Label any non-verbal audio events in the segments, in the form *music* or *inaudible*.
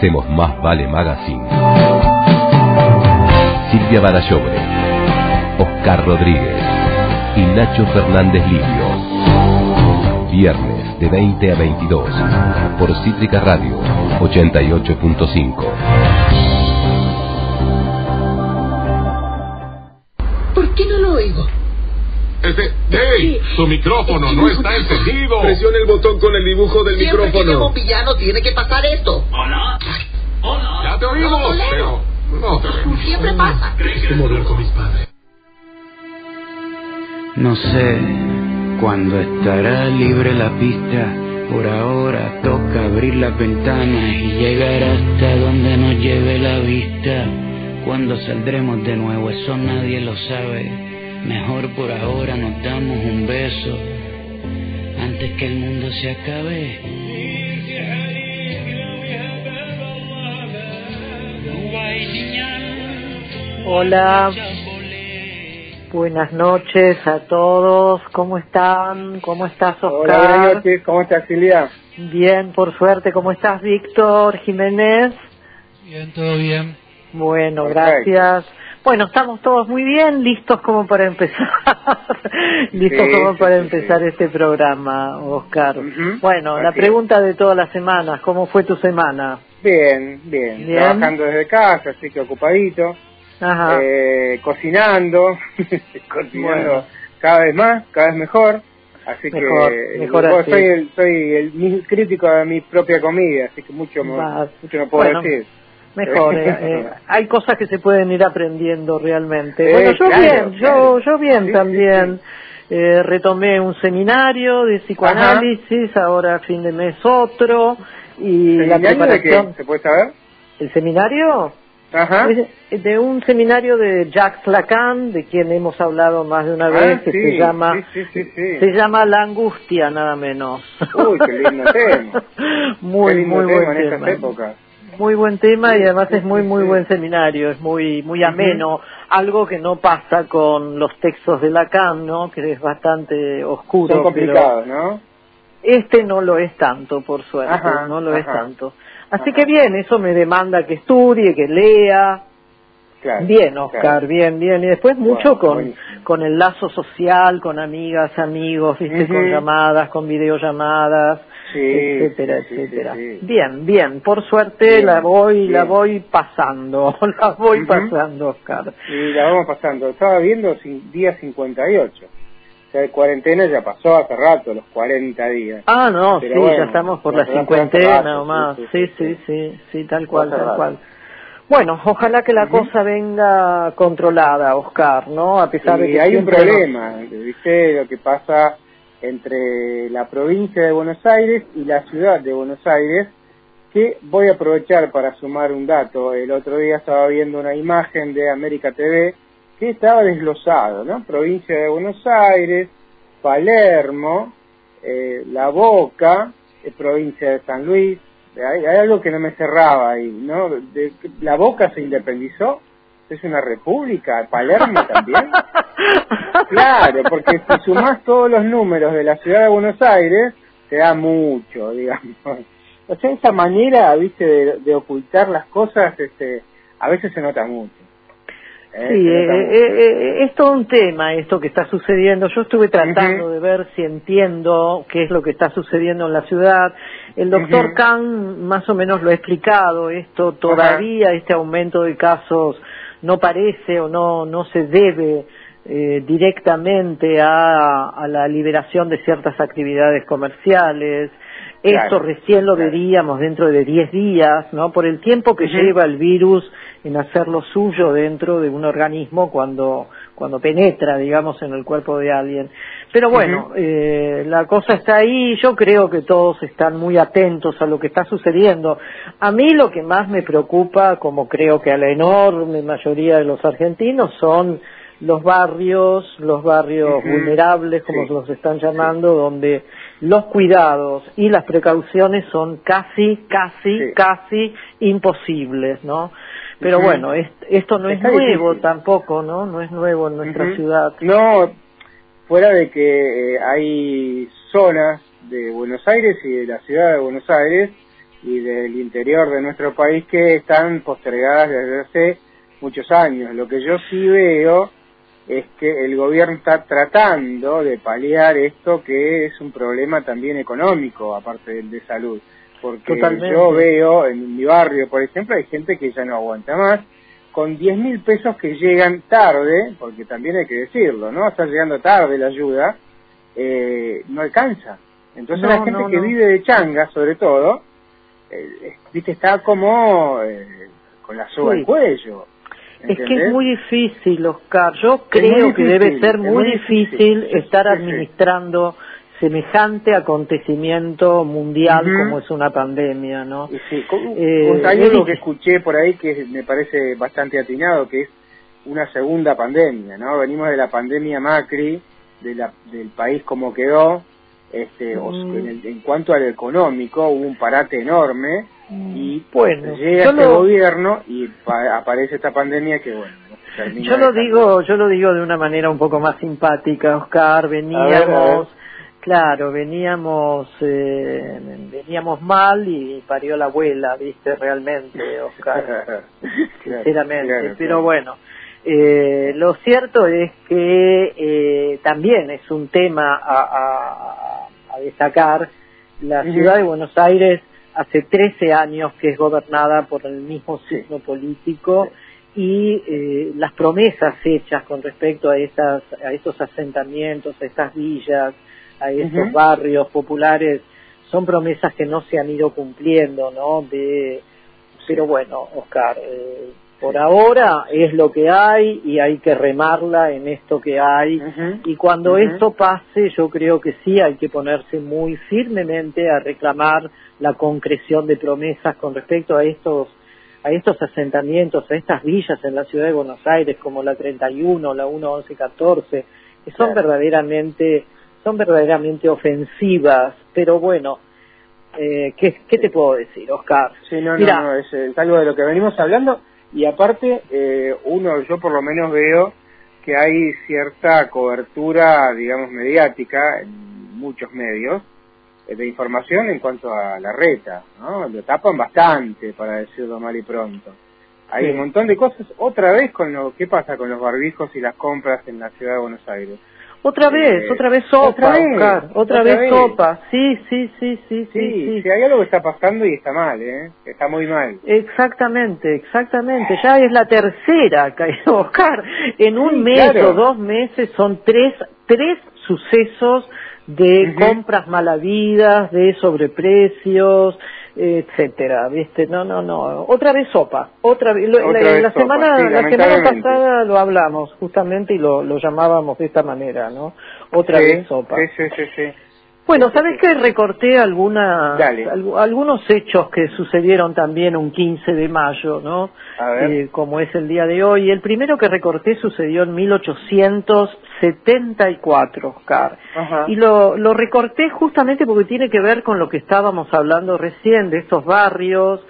hacemos Más Vale Magazine. Silvia Barayobre, Oscar Rodríguez y Nacho Fernández Livio. Viernes de 20 a 22 por Cítrica Radio 88.5. ¿Por qué no lo oigo? Este, ¡Hey! Su micrófono no está encendido. Presione el botón con el dibujo del Siempre que micrófono. llamo villano tiene que pasar esto. Hola. Te oímos, No, pero te. Siempre pasa. ¿Cómo hablar con mis padres? No sé cuándo estará libre la pista. Por ahora toca abrir las ventanas y llegar hasta donde nos lleve la vista. Cuando saldremos de nuevo, eso nadie lo sabe. Mejor por ahora nos damos un beso antes que el mundo se acabe. Hola, buenas noches a todos. ¿Cómo están? ¿Cómo estás, Oscar? Hola, buenas noches. ¿Cómo estás, Silvia? Bien, por suerte. ¿Cómo estás, Víctor Jiménez? Bien, todo bien. Bueno, Perfecto. gracias. Bueno, estamos todos muy bien, listos como para empezar. *laughs* listos Sí, como sí, para sí, empezar sí. este programa, Oscar. Bueno, la es. pregunta de todas las semanas, ¿cómo fue tu semana? Bien, bien, Bien. Trabajando desde casa, así que ocupadito. Ajá. Eh, cocinando. *laughs* cocinando Bueno. cada vez más, cada vez mejor. Así Mejor, que mejor yo así. soy, el, soy el crítico de mi propia comida, así que mucho, Va. mucho no puedo Bueno, decir. Mejor, *laughs* eh, eh, hay cosas que se pueden ir aprendiendo realmente. Eh, bueno, yo claro, bien, claro. yo yo bien Sí, sí, también. Eh, retomé un seminario de psicoanálisis, ahora a fin de mes otro, y la ¿Seminario de preparación... qué? ¿Se puede saber? ¿El seminario? Ajá. Es de un seminario de Jacques Lacan, de quien hemos hablado más de una Ah, vez, que sí, se llama sí, sí, se llama La angustia, nada menos. Uy, qué lindo *laughs* tema. muy, Qué lindo muy tema buen en tema. estas épocas. Muy buen tema y además es muy muy buen seminario, es muy muy ameno, algo que no pasa con los textos de Lacan, ¿no? Que es bastante oscuro, Son complicados, ¿no? este no lo es tanto, por suerte, Ajá, no lo es tanto. Así Ajá. que bien, eso me demanda que estudie, que lea. Claro, Bien, Oscar, claro. bien, bien. Y después mucho Bueno, con, buenísimo. con el lazo social, con amigas, amigos, ¿viste? Con llamadas, con videollamadas Sí, etcétera, sí, etcétera. sí. Bien, bien, por suerte Bien, la voy, la voy pasando, *laughs* la voy pasando, Oscar. Y la vamos pasando. Estaba viendo día 58. Sea, de cuarentena ya pasó hace rato, los 40 días. Ah, no, Pero sí, bueno, ya estamos por la cincuentena o más. sí, Sí, sí, sí, sí, tal cual, tal cual. Bueno, ojalá que la Ujú. cosa venga controlada, Oscar, ¿no? A pesar de Y que hay un problema, ¿viste? Lo que pasa entre la provincia de Buenos Aires y la ciudad de Buenos Aires, que voy a aprovechar para sumar un dato. El otro día estaba viendo una imagen de América TV que estaba desglosado, ¿no? Provincia de Buenos Aires, Palermo, eh, La Boca, eh, provincia de San Luis. Hay, hay algo que no me cerraba ahí, ¿no? De- la Boca se independizó, es una república, Palermo también. *laughs* Claro, porque si sumás todos los números de la ciudad de Buenos Aires, te da mucho, digamos. O sea, esa manera, viste, de, de ocultar las cosas, este, a veces se nota mucho. ¿Eh? Sí, eh, eh, eh, es todo un tema esto que está sucediendo. Yo estuve tratando de ver si entiendo qué es lo que está sucediendo en la ciudad. El doctor Ujú. Kahn más o menos lo ha explicado. Esto todavía, este aumento de casos no parece o no, no se debe eh, directamente a, a la liberación de ciertas actividades comerciales. Esto recién lo claro. veríamos dentro de 10 días, ¿no? Por el tiempo que lleva el virus en hacer lo suyo dentro de un organismo cuando cuando penetra, digamos, en el cuerpo de alguien. Pero bueno, eh, la cosa está ahí. Yo creo que todos están muy atentos a lo que está sucediendo. A mí lo que más me preocupa, como creo que a la enorme mayoría de los argentinos, son los barrios, los barrios vulnerables, como Sí. los están llamando, donde los cuidados y las precauciones son casi, casi, Sí. casi imposibles, ¿no? Pero bueno, es- esto no es nuevo difícil. tampoco, ¿no? No es nuevo en nuestra ciudad. No, fuera de que eh, hay zonas de Buenos Aires y de la ciudad de Buenos Aires y del interior de nuestro país que están postergadas desde hace muchos años. Lo que yo sí veo es que el gobierno está tratando de paliar esto que es un problema también económico, aparte del de salud. Porque yo veo en mi barrio, por ejemplo, hay gente que ya no aguanta más, con 10 mil pesos que llegan tarde, porque también hay que decirlo, ¿no? Está llegando tarde la ayuda, eh, no alcanza. Entonces la gente que vive de changa, sobre todo, eh, viste, está como eh, con la soga al cuello. Es que es muy difícil, Oscar. Yo creo que debe ser muy, difícil, estar administrando semejante acontecimiento mundial como es una pandemia, ¿no? Sí, eh, hay algo que escuché por ahí que me parece bastante atinado, que es una segunda pandemia, ¿no? Venimos de la pandemia Macri, de la, del país como quedó, este, mm. en, cuanto al económico hubo un parate enorme mm. y bueno, llega este gobierno y aparece esta pandemia que bueno yo lo digo yo lo digo de una manera un poco más simpática Oscar veníamos claro veníamos eh, veníamos mal y parió la abuela viste realmente Oscar. *laughs* Sinceramente. pero bueno eh, lo cierto es que eh, también es un tema a, destacar. La ciudad de Buenos Aires hace 13 años que es gobernada por el mismo signo político y eh, las promesas hechas con respecto a esas a esos asentamientos, a estas villas, a esos barrios populares son promesas que no se han ido cumpliendo, ¿no? De pero bueno, Oscar, eh, por ahora es lo que hay y hay que remarla en esto que hay. y cuando esto pase, yo creo que sí hay que ponerse muy firmemente a reclamar la concreción de promesas con respecto a estos a estos asentamientos, a estas villas en la ciudad de Buenos Aires como la 31, la 11114, que son verdaderamente son verdaderamente ofensivas, pero bueno, eh, ¿qué, ¿qué, te puedo decir, Oscar? Sí, no, no, es, es, algo de lo que venimos hablando y aparte, eh, uno, yo por lo menos veo que hay cierta cobertura, digamos, mediática en muchos medios eh, de información en cuanto a la reta, ¿no? Lo tapan bastante, para decirlo mal y pronto. Hay un montón de cosas, otra vez con lo que pasa con los barbijos y las compras en la ciudad de Buenos Aires. Otra vez, otra vez sopa, otra vez, otra, vez, sopa. Sí, sí, sí, sí, sí, sí. hay algo que está pasando y está mal, ¿eh? Está muy mal. Exactamente, exactamente. Ya es la tercera, *laughs* Oscar. En un mes o dos meses son tres, tres sucesos de compras malavidas, de sobreprecios, etcétera, ¿viste? No, no, no. Otra vez sopa. Otra, vez, la, semana la semana pasada lo hablamos justamente y lo, lo llamábamos de esta manera, ¿no? Otra vez sopa. Sí, sí, sí, sí. Bueno, ¿sabes que recorté alguna, algunos hechos que sucedieron también un 15 de mayo, ¿no? Eh, como es el día de hoy. El primero que recorté sucedió en 1874, Oscar. Y lo, lo recorté justamente porque tiene que ver con lo que estábamos hablando recién, de estos barrios,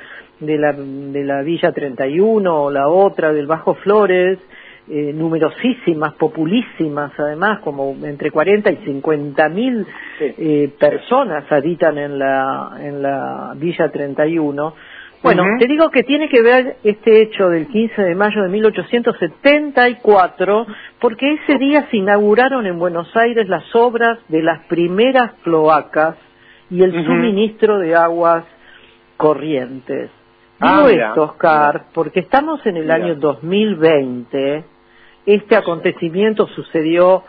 de la, de la Villa 31 o la otra, del Bajo Flores, eh, numerosísimas, populísimas, además, como entre 40 y 50 mil eh, personas habitan en la, en la Villa 31. Bueno, te digo que tiene que ver este hecho del 15 de mayo de 1874, porque ese día se inauguraron en Buenos Aires las obras de las primeras cloacas y el suministro de aguas corrientes. Digo ah, esto, Oscar, porque estamos en el año 2020 este acontecimiento sucedió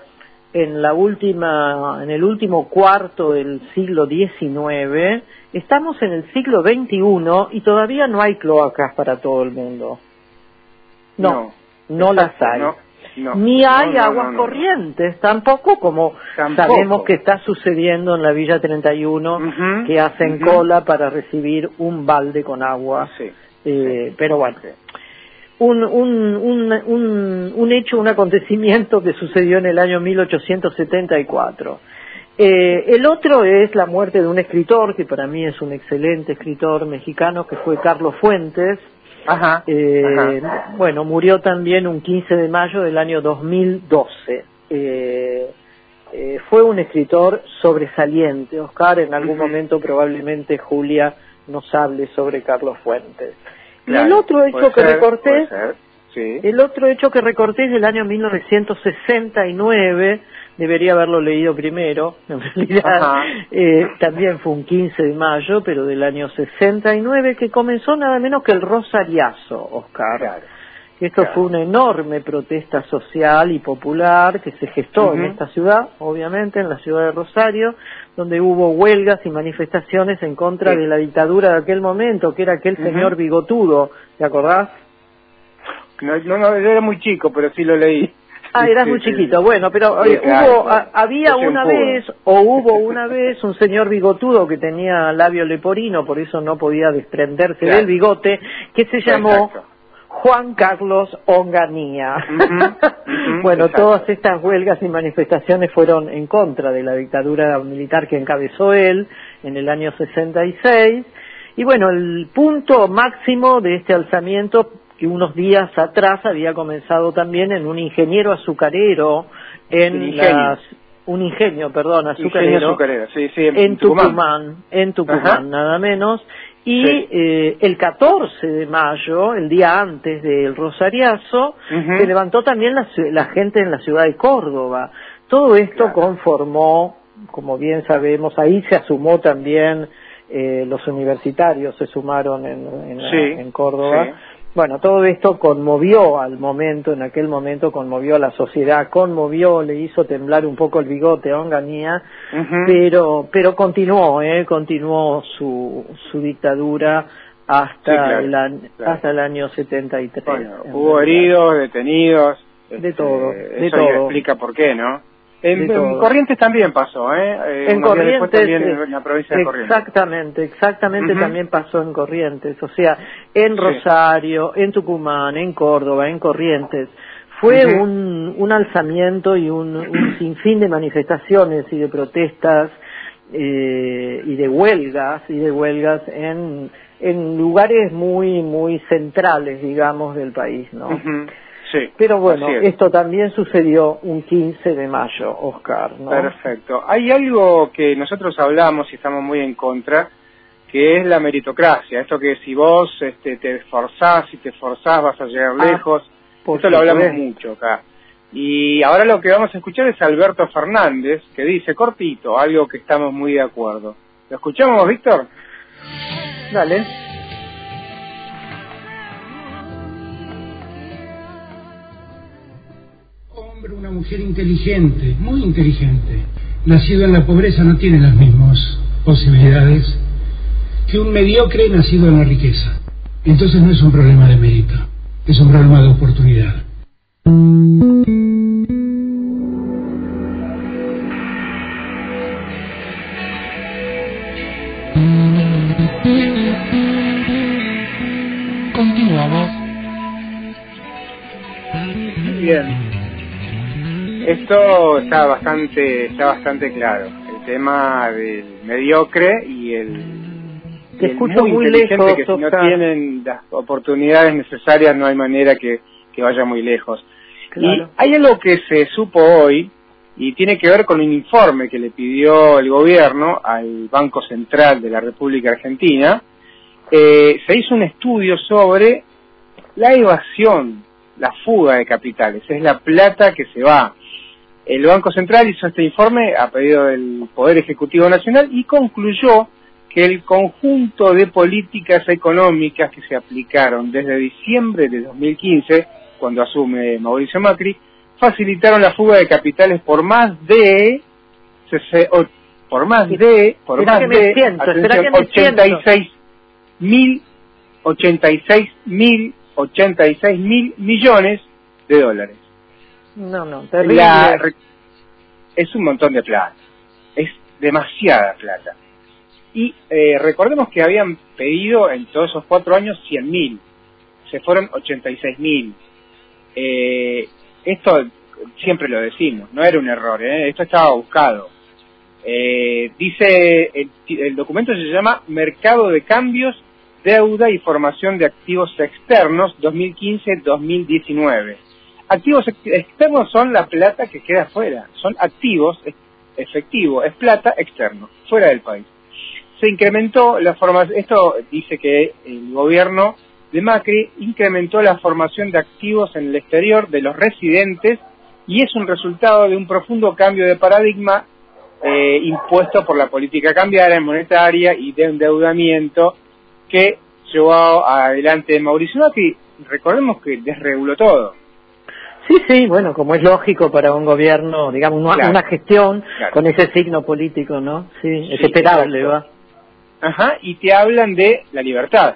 en la última, en el último cuarto del siglo XIX. Estamos en el siglo XXI y todavía no hay cloacas para todo el mundo. No, no, las hay. Ni hay aguas corrientes, tampoco como sabemos que está sucediendo en la Villa 31, que hacen cola para recibir un balde con agua. Eh, pero bueno, un, un, un, un, hecho, un acontecimiento que sucedió en el año 1874. Eh, el otro es la muerte de un escritor, que para mí es un excelente escritor mexicano, que fue Carlos Fuentes. Ajá, eh, Bueno, murió también un 15 de mayo del año 2012. Eh, fue un escritor sobresaliente. Oscar, en algún momento probablemente Julia nos hable sobre Carlos Fuentes. y el otro hecho que recorté, el otro hecho que recorté es del año 1969, debería haberlo leído primero, *laughs* en realidad eh, también fue un 15 de mayo, pero del año 69, que comenzó nada menos que el Rosariazo, Oscar. Esto fue una enorme protesta social y popular que se gestó en esta ciudad, obviamente, en la ciudad de Rosario, donde hubo huelgas y manifestaciones en contra de la dictadura de aquel momento, que era aquel señor bigotudo, ¿te acordás? No, no, yo era muy chico, pero sí lo leí. Ah, eras muy chiquito. Bueno, pero eh, hubo, había una vez, o hubo una vez, un señor bigotudo que tenía labio leporino, por eso no podía desprenderse del bigote, que se llamó Juan Carlos Onganía. *laughs* bueno, todas estas huelgas y manifestaciones fueron en contra de la dictadura militar que encabezó él en el año 66. Y bueno, el punto máximo de este alzamiento, que unos días atrás había comenzado también en un ingeniero azucarero en las un ingenio, perdón, azucarero, en, Tucumán, en Tucumán, nada menos, y eh, el 14 de mayo, el día antes del Rosariazo, se levantó también la, gente en la ciudad de Córdoba. Todo esto conformó, como bien sabemos, ahí se asumó también, eh, los universitarios se sumaron en, en, en Córdoba. Bueno, todo esto conmovió al momento, en aquel momento conmovió a la sociedad, conmovió, le hizo temblar un poco el bigote a Onganía, pero, pero continuó, eh, continuó su, su dictadura hasta, el, hasta el año 73. Bueno, hubo heridos, detenidos. De todo, este, de eso todo. explica por qué, ¿no? En, Corrientes también pasó, ¿eh? eh en Corrientes, también en la provincia de Corrientes. Exactamente, exactamente también pasó en Corrientes, o sea, en Rosario, en Tucumán, en Córdoba, en Corrientes. Fue un, un alzamiento y un, un *clears throat* sinfín de manifestaciones y de protestas eh, y de huelgas y de huelgas en, en lugares muy muy centrales, digamos, del país, ¿no? Pero bueno, esto también sucedió un 15 de mayo, Oscar. ¿no? Perfecto. Hay algo que nosotros hablamos y estamos muy en contra, que es la meritocracia. Esto que si vos este, te esforzás y te esforzás vas a llegar ah, lejos. Esto lo hablamos mucho acá. Y ahora lo que vamos a escuchar es Alberto Fernández, que dice cortito, algo que estamos muy de acuerdo. ¿Lo escuchamos, Víctor? Dale. Una mujer inteligente, muy inteligente, nacido en la pobreza no tiene las mismas posibilidades que un mediocre nacido en la riqueza. Entonces no es un problema de mérito, es un problema de oportunidad. Está bastante, está bastante claro. El tema del mediocre y el, Te escucho muy, lejos, que si no tienen las oportunidades necesarias no hay manera que, que vaya muy lejos. Y hay algo que se supo hoy y tiene que ver con un informe que le pidió el gobierno al Banco Central de la República Argentina. Eh, se hizo un estudio sobre la evasión, la fuga de capitales, es la plata que se va el Banco Central hizo este informe a pedido del Poder Ejecutivo Nacional y concluyó que el conjunto de políticas económicas que se aplicaron desde diciembre de 2015, cuando asume Mauricio Macri, facilitaron la fuga de capitales por más de por más de por más de 86 mil 86 mil 86 mil millones de dólares. No, no, terrible. es un montón de plata. Es demasiada plata. Y eh, recordemos que habían pedido en todos esos cuatro años 100 mil. Se fueron 86 mil. Eh, esto siempre lo decimos, no era un error, ¿eh? esto estaba buscado. Eh, dice, el, el, documento se llama Mercado de Cambios, Deuda y Formación de Activos Externos 2015-2019 Activos externos son la plata que queda fuera, son activos efectivos, es plata externo, fuera del país. se incrementó la formación, esto dice que el gobierno de Macri incrementó la formación de activos en el exterior de los residentes y es un resultado de un profundo cambio de paradigma eh, impuesto por la política cambiaria, monetaria y de endeudamiento que llevó adelante Mauricio Macri. Recordemos que desreguló todo. Sí, sí, bueno, como es lógico para un gobierno, digamos, una, gestión con ese signo político, ¿no? Sí, es esperable, va. Ajá, y te hablan de la libertad.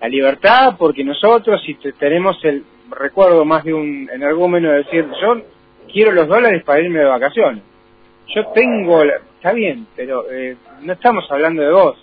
La libertad porque nosotros, si tenemos el, recuerdo más de un energúmeno decir, yo quiero los dólares para irme de vacaciones. Yo tengo, está bien, pero eh, no estamos hablando de vos.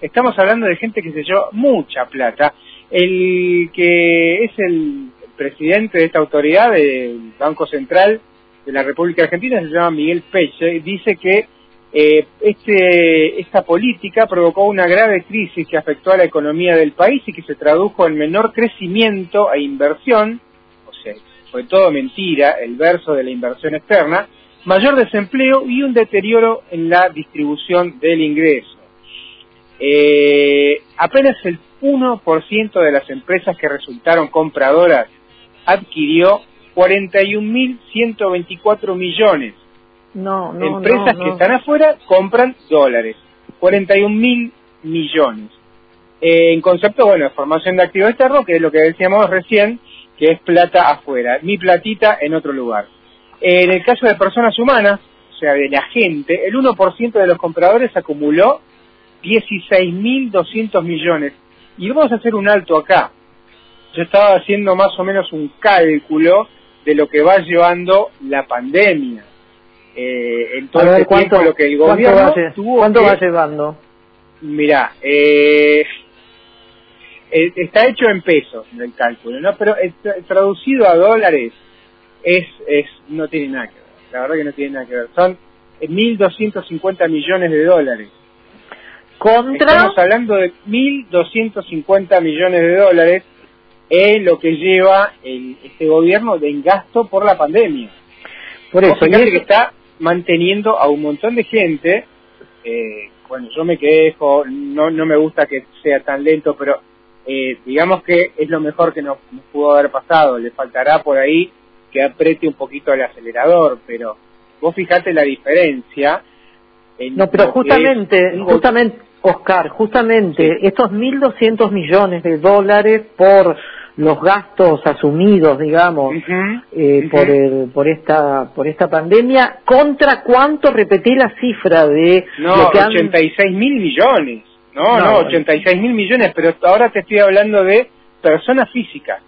Estamos hablando de gente que se lleva mucha plata. El que es el presidente de esta autoridad, del Banco Central de la República Argentina, se llama Miguel Peche, dice que eh, este, esta política provocó una grave crisis que afectó a la economía del país y que se tradujo en menor crecimiento e inversión, o sea, fue todo mentira, el verso de la inversión externa, mayor desempleo y un deterioro en la distribución del ingreso. Eh, apenas el 1% de las empresas que resultaron compradoras adquirió 41.124 millones. No, no, Empresas que están afuera compran dólares. 41.000 millones. Eh, en concepto, bueno, de formación de activos externos, que es lo que decíamos recién, que es plata afuera. Mi platita en otro lugar. en el caso de personas humanas, o sea, de la gente, el 1% de los compradores acumuló 16.200 millones. Y vamos a hacer un alto acá yo estaba haciendo más o menos un cálculo de lo que va llevando la pandemia. Eh, en todo este tiempo lo que el gobierno ¿cuánto va, tuvo ¿cuánto va llevando? Mira, eh, eh, está hecho en pesos el cálculo, ¿no? Pero traducido a dólares es, es no tiene nada que ver. La verdad que no tiene nada que ver. Son 1.250 millones de dólares. ¿Contra? Estamos hablando de 1.250 millones de dólares es lo que lleva el, este gobierno de gasto por la pandemia. Por eso, fíjate que está manteniendo a un montón de gente, eh, bueno, yo me quejo, no, no me gusta que sea tan lento, pero eh, digamos que es lo mejor que nos, pudo haber pasado, le faltará por ahí que apriete un poquito el acelerador, pero vos fijate la diferencia. no, pero justamente, justamente, Oscar, justamente estos 1.200 millones de dólares por los gastos asumidos, digamos, eh, por, el, por esta por esta pandemia, contra cuánto repetí la cifra de no, lo que 86 mil millones, no, no, 86 mil millones, pero ahora te estoy hablando de personas físicas.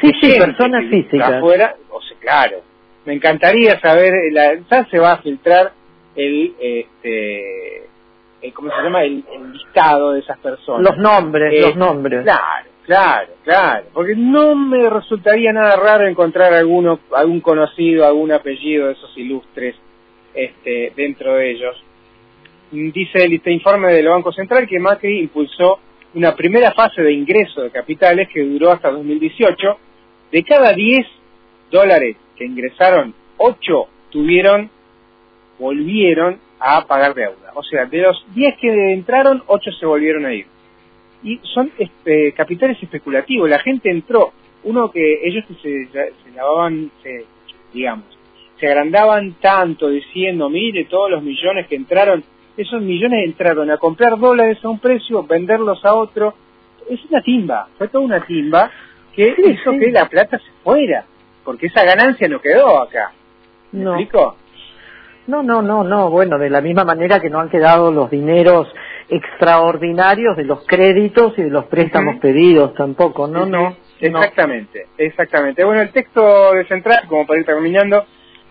Sí, sí, personas físicas. Afuera, o sea, claro, me encantaría saber, la, ya se va a filtrar el, este, el, ¿cómo se llama? El, listado de esas personas. Los nombres, los eh, nombres. Claro Claro, claro, porque no me resultaría nada raro encontrar alguno, algún conocido, algún apellido de esos ilustres este, dentro de ellos. Dice el este informe del Banco Central que Macri impulsó una primera fase de ingreso de capitales que duró hasta 2018. De cada 10 dólares que ingresaron, 8 tuvieron, volvieron a pagar deuda. O sea, de los 10 que entraron, 8 se volvieron a ir y son este, capitales especulativos. La gente entró, uno que ellos se, se lavaban, se, digamos, se agrandaban tanto diciendo, mire todos los millones que entraron, esos millones entraron a comprar dólares a un precio, venderlos a otro. Es una timba, fue toda una timba que hizo que la plata se fuera, porque esa ganancia no quedó acá. ¿Me no. explico? No, no, no, no. Bueno, de la misma manera que no han quedado los dineros extraordinarios de los créditos y de los préstamos pedidos tampoco, ¿no? no. Exactamente, exactamente. Bueno, el texto de Central, como para ir terminando,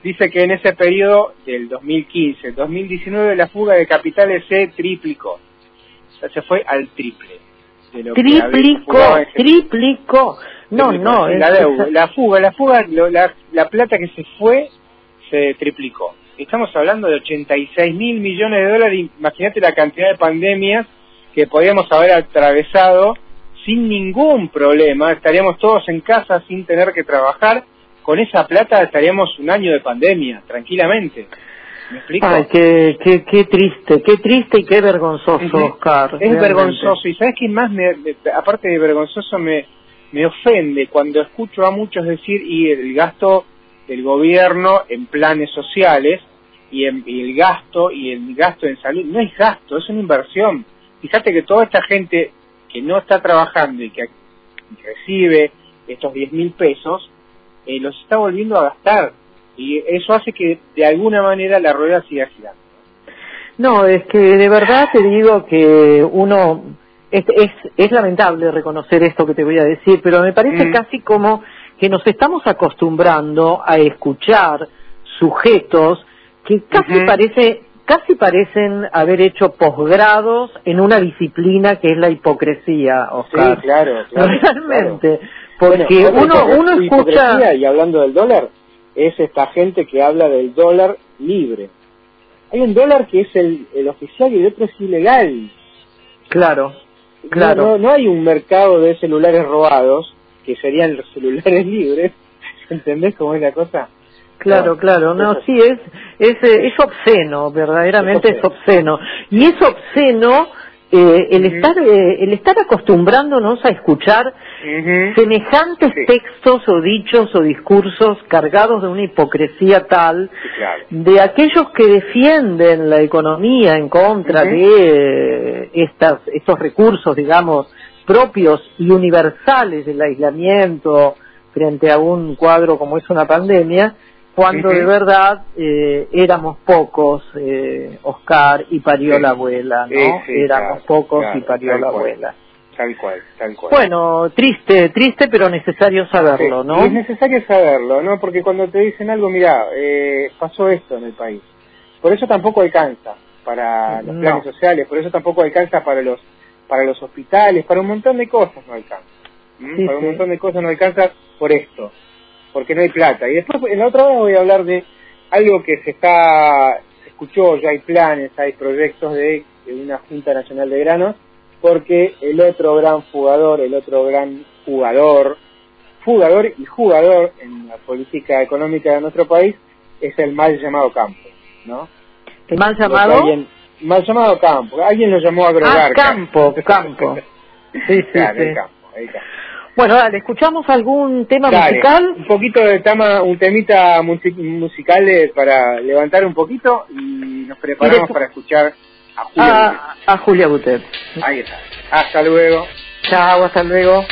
dice que en ese periodo del 2015-2019 la fuga de capitales se triplicó. O sea, se fue al triple. triplicó, triplicó. No, no. La, la fuga, la fuga, la, la plata que se fue se triplicó estamos hablando de 86 mil millones de dólares, imagínate la cantidad de pandemias que podíamos haber atravesado sin ningún problema, estaríamos todos en casa sin tener que trabajar, con esa plata estaríamos un año de pandemia, tranquilamente. ¿Me explico? Ay, qué, qué, qué triste, qué triste y qué vergonzoso. Oscar. Es realmente. vergonzoso. ¿Y sabes qué más? Me, me- aparte de vergonzoso, me, me ofende cuando escucho a muchos decir y el gasto del gobierno en planes sociales y, en, y el gasto y el gasto en salud. No es gasto, es una inversión. Fíjate que toda esta gente que no está trabajando y que recibe estos 10 mil pesos, eh, los está volviendo a gastar. Y eso hace que de alguna manera la rueda siga girando. No, es que de verdad te digo que uno es, es, es lamentable reconocer esto que te voy a decir, pero me parece Mm. casi como que nos estamos acostumbrando a escuchar sujetos que casi parece casi parecen haber hecho posgrados en una disciplina que es la hipocresía, Oscar. Sí, claro, *laughs* claro. Realmente, Bueno, porque otra uno uno hipocresía, escucha y hablando del dólar, es esta gente que habla del dólar libre. Hay un dólar que es el, el oficial y el otro es ilegal. claro, No- claro. No, no hay un mercado de celulares robados, que serían los celulares *laughs* libres. ¿Entendés cómo es la cosa? Claro, claro, no, sí, es, es, eh, es obsceno, verdaderamente Es obsceno. Y es obsceno eh, el, estar, eh, el estar acostumbrándonos a escuchar semejantes Sí. textos o dichos o discursos cargados de una hipocresía tal Sí, claro. de aquellos que defienden la economía en contra de eh, estas, estos recursos, digamos, propios y universales del aislamiento frente a un cuadro como es una pandemia, cuando de verdad eh, éramos pocos, eh, Oscar, y parió Sí. la abuela, ¿no? Sí, sí, éramos claro, pocos claro, y parió la cual. abuela. Tal cual, tal cual. Bueno, triste, triste, pero necesario saberlo, ¿no? y es necesario saberlo, ¿no? Porque cuando te dicen algo, mira, eh, pasó esto en el país. Por eso tampoco alcanza para los No. planes sociales, por eso tampoco alcanza para los para los hospitales, para un montón de cosas no alcanza. para un montón de cosas no alcanza por esto, porque no hay plata. Y después, en la otra hora voy a hablar de algo que se está, se escuchó, ya hay planes, hay proyectos de, de una Junta Nacional de Granos, porque el otro gran jugador, el otro gran jugador, jugador y jugador en la política económica de nuestro país es el mal llamado campo, ¿no? El mal llamado alguien- mal llamado campo. Alguien lo llamó Ah, agrogarca. campo, *laughs* campo. Sí, sí, Claro, sí. el campo, el campo. Bueno, dale, ¿escuchamos algún tema Dale, musical? un poquito de tema, un temita musi- musical eh, para levantar un poquito y nos preparamos Y para escuchar a Julio. A, a Julia. Butet. Ahí está. Hasta luego. Chao, hasta luego.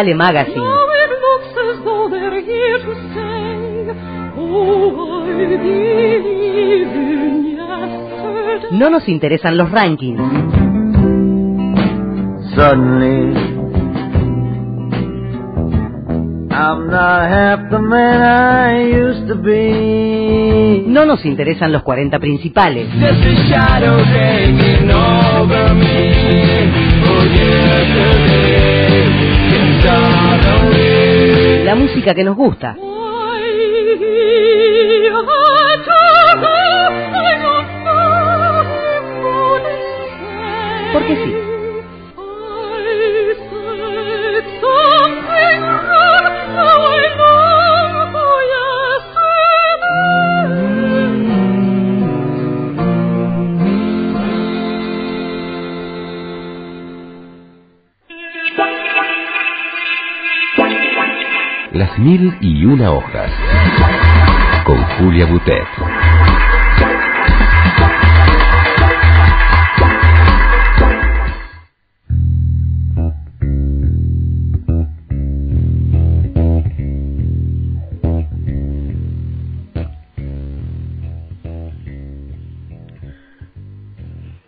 In yesterday. No nos interesan los rankings. Suddenly, I'm not half the man I used to be. No nos interesan los 40 principales. Just a La música que nos gusta. Porque sí. Las mil y una hojas. Con Julia Butet.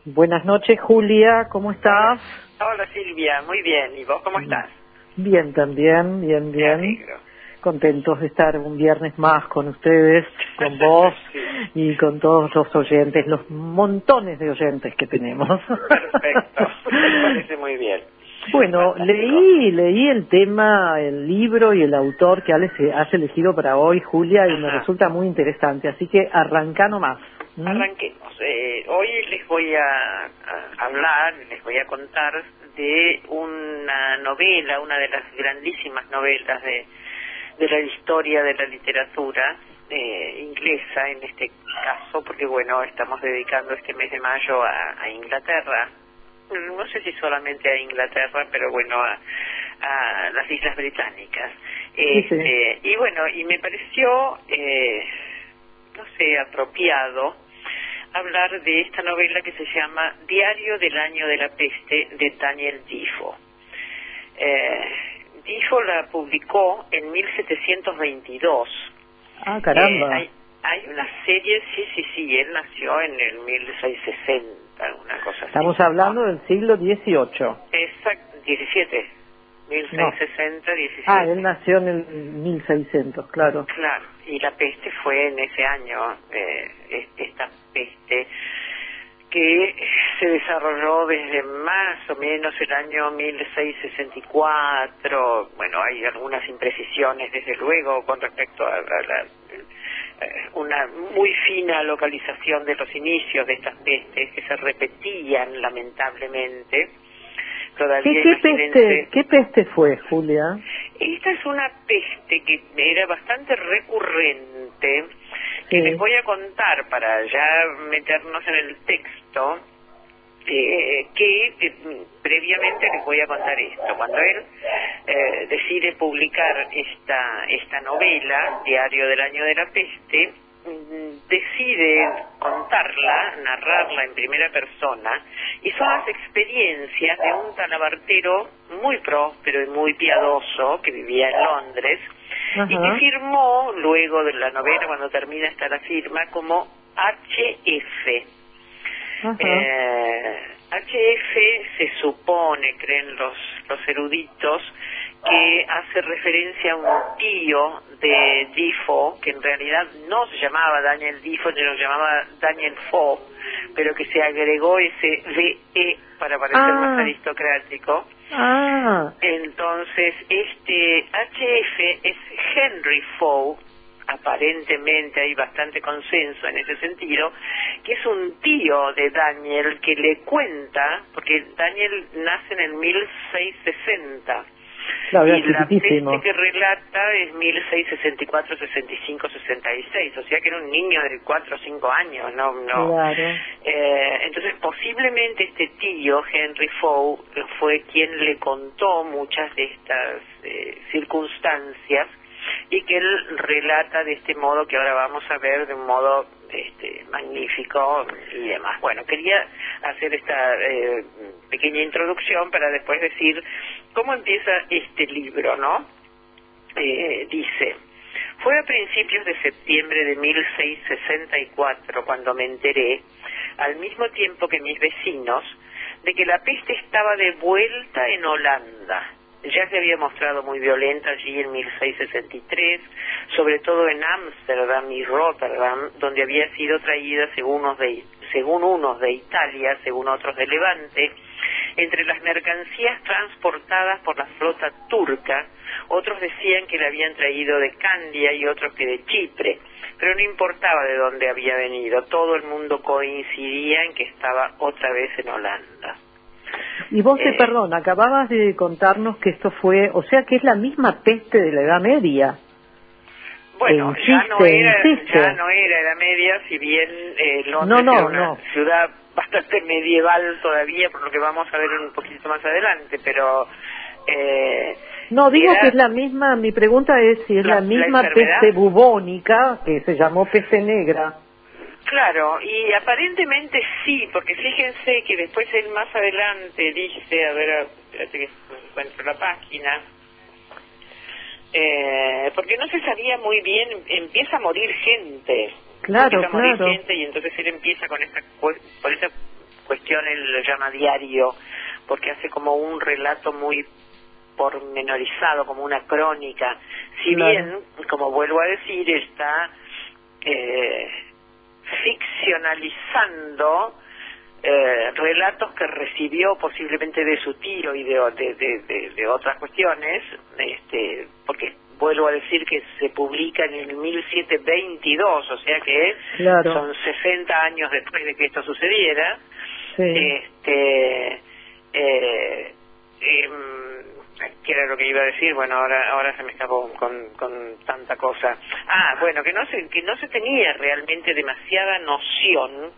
Buenas noches, Julia, ¿cómo estás? Hola Silvia, muy bien. ¿Y vos cómo estás? Bien también, bien, bien. Contentos de estar un viernes más con ustedes, con vos *laughs* y con todos los oyentes, los montones de oyentes que tenemos. Perfecto, me parece muy bien. Bueno, leí, leí el tema, el libro y el autor que has elegido para hoy, Julia, y me resulta muy interesante, así que arranca nomás. ¿Mm? Arranquemos. Eh, hoy les voy a, a hablar, les voy a contar de una novela, una de las grandísimas novelas de, de la historia de la literatura eh, inglesa en este caso, porque bueno, estamos dedicando este mes de mayo a, a Inglaterra, no sé si solamente a Inglaterra, pero bueno, a, a las Islas Británicas. Este, Y bueno, y me pareció, eh, no sé, apropiado hablar de esta novela que se llama Diario del Año de la Peste de Daniel Defoe. Eh, Defoe la publicó en 1722. Ah, caramba. Eh, hay, hay una serie, sí, sí, sí, él nació en el 1660, alguna cosa así. Estamos hablando del siglo XVIII. Exacto, 17. 1660, 17. Ah, él nació en el 1600, claro. Claro, y la peste fue en ese año, eh, esta peste que se desarrolló desde más o menos el año 1664. Bueno, hay algunas imprecisiones, desde luego, con respecto a, la eh, una muy fina localización de los inicios de estas pestes que se repetían lamentablemente. Todavía ¿Qué, qué peste, ¿Qué peste fue, Julia? Esta es una peste que era bastante recurrente, que Sí. les voy a contar para ya meternos en el texto, eh, que eh, previamente les voy a contar esto. Cuando él eh, decide publicar esta, esta novela, Diario del Año de la Peste, decide contarla, narrarla en primera persona, y son las experiencias de un talabartero muy próspero y muy piadoso que vivía en Londres y que firmó luego de la novela, cuando termina está la firma, como HF. Eh, HF se supone, creen los, los eruditos, que hace referencia a un tío de Defoe, que en realidad no se llamaba Daniel Defoe, sino se llamaba Daniel Foe, pero que se agregó ese VE para parecer Ah. más aristocrático. Ah, Entonces, este HF es Henry Foe, aparentemente hay bastante consenso en ese sentido, que es un tío de Daniel que le cuenta, porque Daniel nace en el 1660. Claro, y la peste que relata es 1664, 65, 66, o sea que era un niño de 4 o 5 años, no, no. Claro. Eh, entonces, posiblemente este tío, Henry Foe, fue quien le contó muchas de estas eh, circunstancias y que él relata de este modo que ahora vamos a ver de un modo este, magnífico y demás. Bueno, quería hacer esta eh, pequeña introducción para después decir cómo empieza este libro, ¿no? Eh, dice, fue a principios de septiembre de 1664 cuando me enteré, al mismo tiempo que mis vecinos, de que la peste estaba de vuelta en Holanda ya se había mostrado muy violenta allí en 1663, sobre todo en Ámsterdam y Rotterdam, donde había sido traída según unos de, según unos de Italia, según otros de Levante, entre las mercancías transportadas por la flota turca, otros decían que la habían traído de Candia y otros que de Chipre, pero no importaba de dónde había venido, todo el mundo coincidía en que estaba otra vez en Holanda. Y vos, te Eh, perdón, acababas de contarnos que esto fue, o sea que es la misma peste de la Edad Media. Bueno, ya no era, insiste. ya no era Edad Media, si bien eh, Londres No, no, era una no. ciudad bastante medieval todavía, por lo que vamos a ver un poquito más adelante, pero eh, No, digo era- que es la misma, mi pregunta es si es La- la, la misma enfermedad. peste bubónica que se llamó peste negra. Claro, y aparentemente sí, porque fíjense que después él más adelante dice, a ver, espérate que encuentro la página, eh, porque no se sabía muy bien, empieza a morir gente. Claro, morir claro. gente y entonces él empieza con esta, por esa cuestión, él lo llama diario, porque hace como un relato muy pormenorizado, como una crónica. Si Claro. bien, como vuelvo a decir, está eh, ficcionalizando eh, relatos que recibió posiblemente de su tío y de, de, de- de- de otras cuestiones, este, porque vuelvo a decir que se publican en 1722, o sea que Claro. son 60 años después de que esto sucediera. Sí. Este, eh, em, ¿Qué era lo que iba a decir? Bueno, ahora ahora se me escapó con, con tanta cosa. Ah, bueno, que no se que no se tenía realmente demasiada noción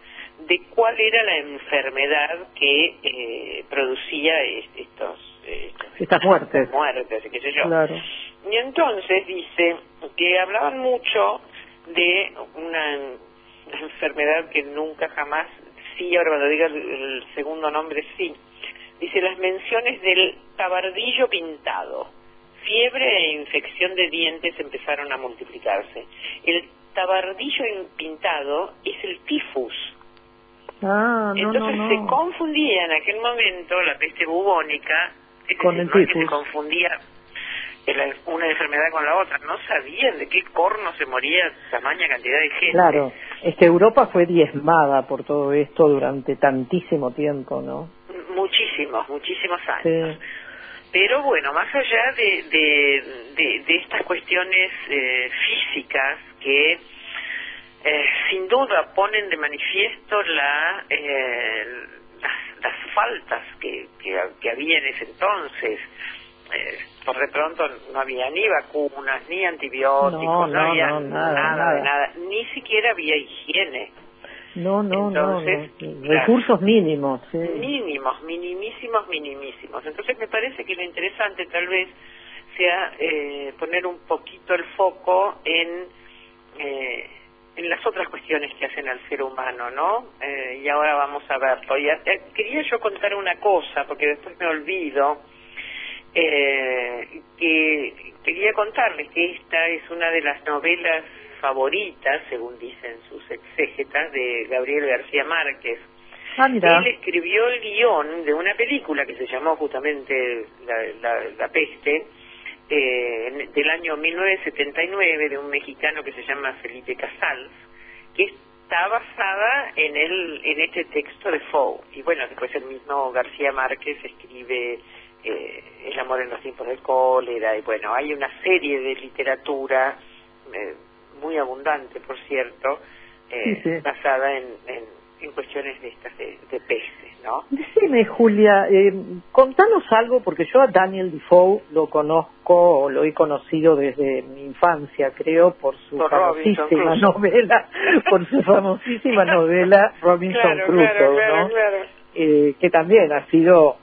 de cuál era la enfermedad que eh, producía es- estos, eh, estos- Estas muertes. muertes qué sé yo. Claro. Y entonces dice que hablaban mucho de una, enfermedad que nunca jamás, sí, ahora cuando diga el, el segundo nombre, sí. Dice las menciones del tabardillo pintado. Fiebre e infección de dientes empezaron a multiplicarse. El tabardillo pintado es el tifus. Ah, no, Entonces no, se confundía en aquel momento la peste bubónica, Con el que se tifus. confundía una enfermedad con la otra, no sabían de qué corno se moría tamaña cantidad de gente. Claro, es que Europa fue diezmada por todo esto durante tantísimo tiempo, ¿no? Muchísimos, muchísimos años. Sí. Pero bueno, más allá de, de, de- de estas cuestiones eh, físicas que eh, sin duda ponen de manifiesto la, eh, las, las faltas que, que, que había en ese entonces. Eh, por de pronto no había ni vacunas, ni antibióticos, No, no, había no, nada, nada, de nada. ni siquiera había higiene. No, no, Entonces, no, claro. Recursos mínimos, sí. mínimos, minimísimos, minimísimos. Entonces me parece que lo interesante tal vez sea eh, poner un poquito el foco en, eh, en las otras cuestiones que hacen al ser humano, ¿no? Eh, y ahora vamos a verlo. Y, eh, quería yo contar una cosa, porque después me olvido, eh, que quería contarles que esta es una de las novelas favoritas, según dicen sus exégetas, de Gabriel García Márquez. Ah. Él escribió el guion de una película que se llamó justamente La, la- La Peste, eh, del año 1979, de un mexicano que se llama Felipe Casals, que está basada en el en este texto de Fou. Y bueno, después el mismo García Márquez escribe eh, El amor en los tiempos del cólera, y bueno, hay una serie de literatura eh, muy abundante, por cierto, eh, Sí, sí. basada en, en, en cuestiones de estas de, de peces, ¿no? Decime, Julia, eh, contanos algo, porque yo a Daniel Defoe lo conozco, o lo he conocido desde mi infancia, creo, por su Por famosísima novela, por su famosísima novela *laughs* Robinson Claro, Crusoe, claro, claro, ¿no? que también ha sido,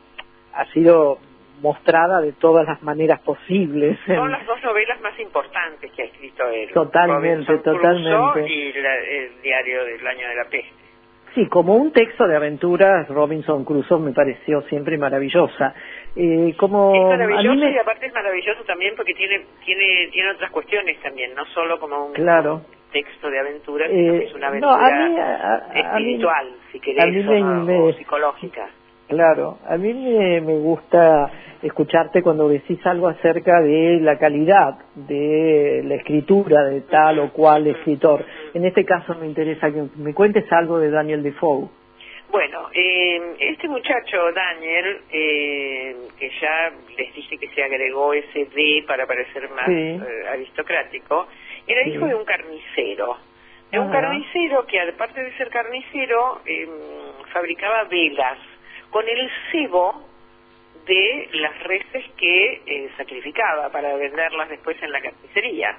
ha sido mostrada de todas las maneras posibles. Son las dos novelas más importantes que ha escrito él. Totalmente, Robinson totalmente. Crusoe y la- el diario del año de la peste. Sí, como un texto de aventuras, Robinson Crusoe me pareció siempre maravillosa. Eh, como Es maravilloso me- y aparte es maravilloso también porque tiene tiene tiene otras cuestiones también, no solo como un Claro. texto de aventuras, sino Eh, que es una no, aventura a mí, a- a- a mí- espiritual, si querés, me- o psicológica. Claro, a mí me, me gusta escucharte cuando decís algo acerca de la calidad de la escritura de tal o cual escritor. En este caso me interesa que me cuentes algo de Daniel Defoe. Bueno, eh, este muchacho, Daniel, eh, que ya les dije que se agregó ese D para parecer más Sí. eh, aristocrático, era Sí. hijo de un carnicero. De un carnicero que, aparte de ser carnicero, eh, fabricaba velas con el cebo de las reses que eh, sacrificaba para venderlas después en la carnicería.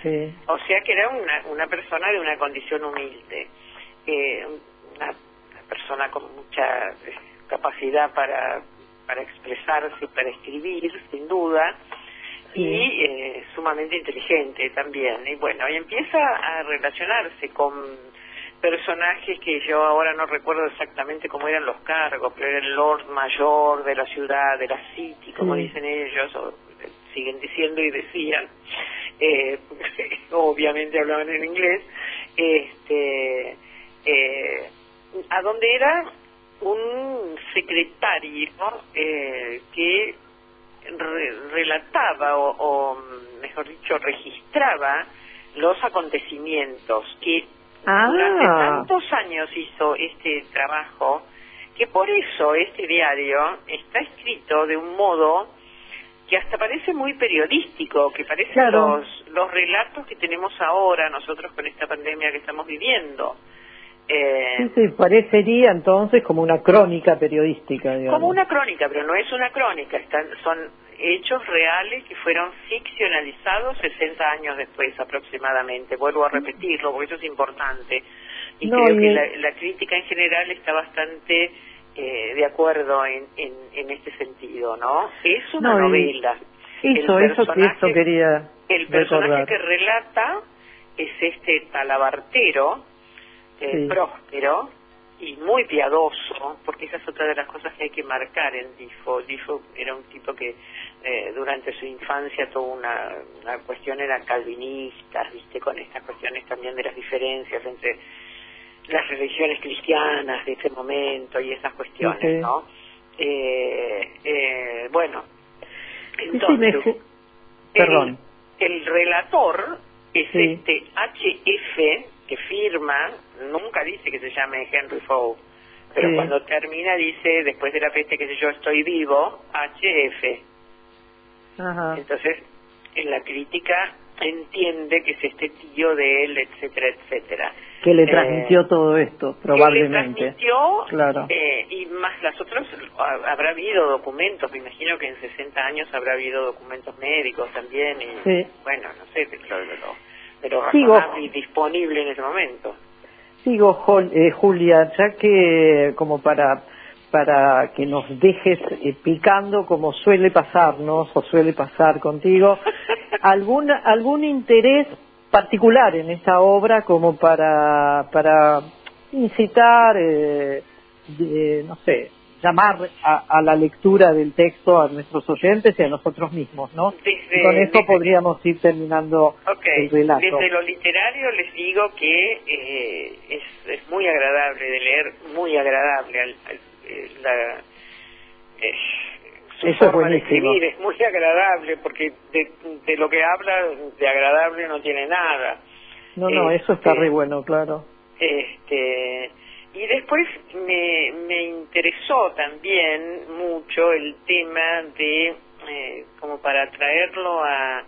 Sí. O sea que era una, una persona de una condición humilde, eh, una, una persona con mucha eh, capacidad para, para expresarse, para escribir, sin duda, y eh, sumamente inteligente también. Y bueno, y empieza a relacionarse con personajes que yo ahora no recuerdo exactamente cómo eran los cargos, pero era el Lord Mayor de la ciudad, de la City, como Sí. dicen ellos, o eh, siguen diciendo y decían, eh, *laughs* obviamente hablaban en inglés, este, eh, a donde era un secretario eh, que re- relataba o, o, mejor dicho registraba los acontecimientos que Ah. durante tantos años hizo este trabajo que por eso este diario está escrito de un modo que hasta parece muy periodístico, que parecen Claro. los, los relatos que tenemos ahora nosotros con esta pandemia que estamos viviendo. Eh, Sí, sí, parecería entonces como una crónica periodística, digamos. como una crónica, pero no es una crónica, están, son hechos reales que fueron ficcionalizados 60 años después aproximadamente. Vuelvo a repetirlo porque eso es importante. Y No, creo que la, la crítica en general está bastante eh, de acuerdo en, en, en este sentido, ¿no? Es una No, novela. Eso, El eso, eso quería El personaje recordar. que relata es este talabartero, eh, Sí. próspero y muy piadoso, porque esa es otra de las cosas que hay que marcar en Difo. Difo era un tipo que eh, durante su infancia tuvo una, una cuestión, era calvinista, viste, con estas cuestiones también de las diferencias entre las religiones cristianas de ese momento y esas cuestiones. ¿no? Eh, eh, bueno, Sí, sí, entonces... me Perdón. El, el relator es Sí. este HF que firma, nunca dice que se llame Henry Fow, pero Sí. cuando termina dice, después de la peste que sé yo estoy vivo, HF. Ajá. Entonces, en la crítica entiende que es este tío de él, etcétera, etcétera. Que le Eh, transmitió todo esto, que probablemente. le transmitió, Claro. eh, y más las otras, ha- habrá habido documentos, me imagino que en 60 años habrá habido documentos médicos también, y Sí. bueno, no sé, lo Sigo. razonable y disponible en ese momento. Sigo, Jol- eh, Julia, ya que como para para que nos dejes eh, picando como suele pasarnos o suele pasar contigo, *laughs* algún algún interés particular en esta obra como para para incitar, eh, de- no sé, llamar a, a la lectura del texto a nuestros oyentes y a nosotros mismos, ¿no? Desde- y con esto desde- podríamos ir terminando el relato. desde lo literario les digo que eh, es, es muy agradable de leer, muy agradable al- al- eh, la, eh, su Eso es de escribir es muy agradable porque de, de lo que habla de agradable no tiene nada. No, no, eso está Este, re bueno, claro. Este, y después me, me interesó también mucho el tema de, eh, como para traerlo a,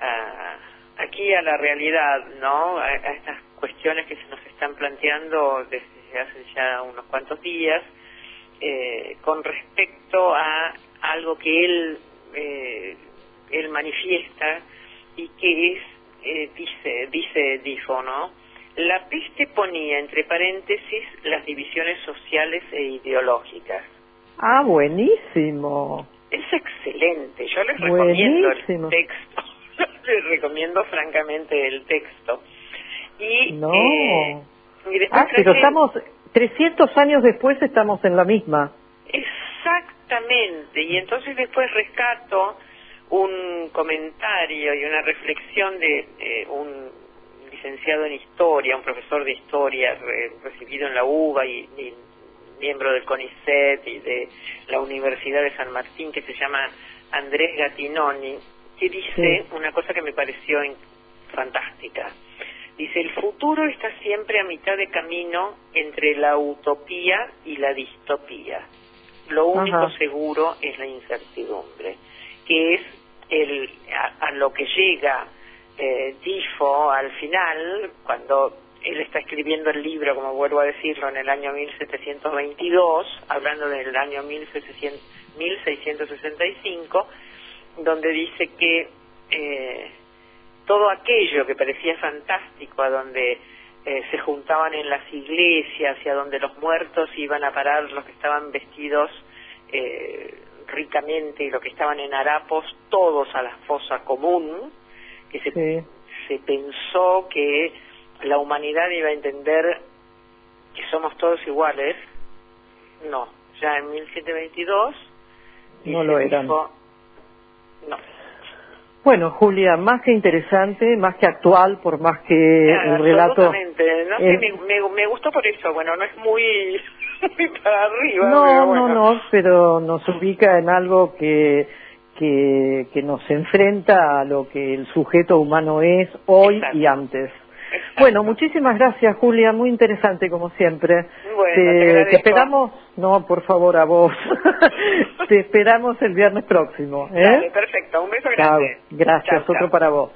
a- aquí a la realidad, ¿no? A, a estas cuestiones que se nos están planteando desde hace ya unos cuantos días, eh, con respecto a algo que él, eh, él manifiesta y que es, eh, dice, dice Difo, ¿no? La peste ponía entre paréntesis las divisiones sociales e ideológicas. Ah, buenísimo. Es excelente, yo les recomiendo Buenísimo. el texto, *laughs* les recomiendo francamente el texto. Y, No. eh, y Ah, pero estamos, 300 años después estamos en la misma. Exactamente, y entonces después rescato un comentario y una reflexión de eh, un licenciado en historia, un profesor de historia re- recibido en la UBA y, y miembro del CONICET y de la Universidad de San Martín, que se llama Andrés Gattinoni, que dice Sí. una cosa que me pareció in- fantástica. Dice, el futuro está siempre a mitad de camino entre la utopía y la distopía. Lo único Ajá. seguro es la incertidumbre, que es el, a, a lo que llega eh, Difo al final, cuando él está escribiendo el libro, como vuelvo a decirlo, en el año 1722, hablando del año 1700 1665, donde dice que eh, todo aquello que parecía fantástico, a donde eh, se juntaban en las iglesias y a donde los muertos iban a parar los que estaban vestidos eh, ricamente y los que estaban en harapos, todos a la fosa común, que se, Sí. se pensó que la humanidad iba a entender que somos todos iguales. No, ya en 1722 No lo eran. dijo, no. Bueno, Julia, más que interesante, más que actual, por más que Ah, el relato... Absolutamente. No me, me, me gustó por eso. Bueno, no es muy, *laughs* muy para arriba. No, pero bueno. no, no, pero nos ubica en algo que, que, que nos enfrenta a lo que el sujeto humano es hoy Exacto. y antes. Exacto. Bueno, muchísimas gracias, Julia, muy interesante como siempre. Bueno, te, te te esperamos, no, por favor, a vos. *laughs* te esperamos el viernes próximo. ¿eh? Dale, perfecto. Un beso Chao, grande. gracias, Chao, otro chao. para vos.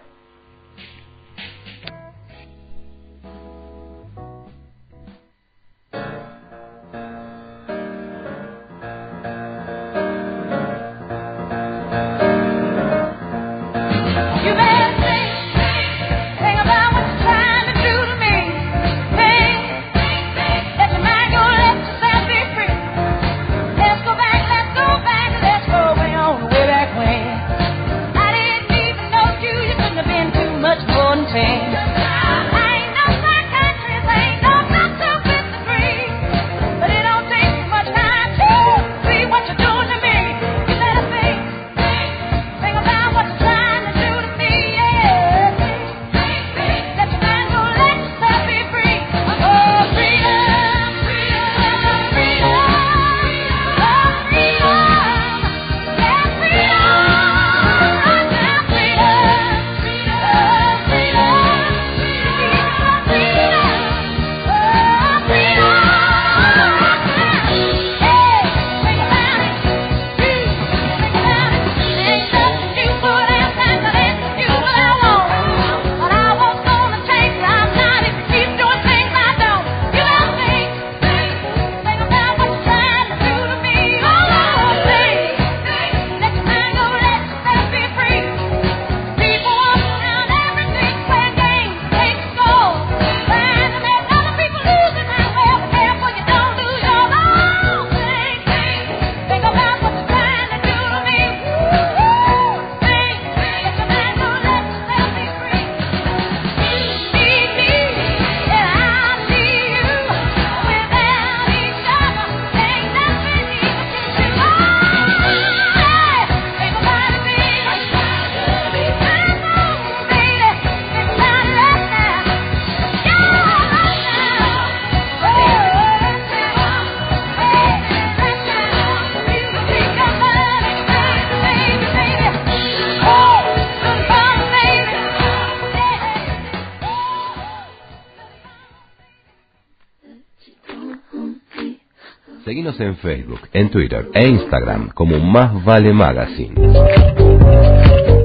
En Facebook, en Twitter e Instagram como Más Vale Magazine.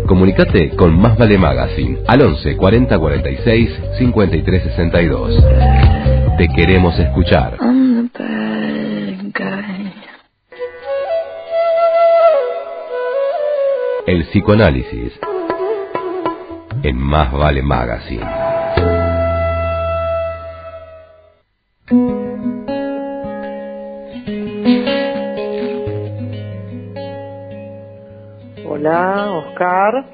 Comunicate con Más Vale Magazine al 11 40 46 53 62. Te queremos escuchar. El psicoanálisis en Más Vale Magazine. Oscar.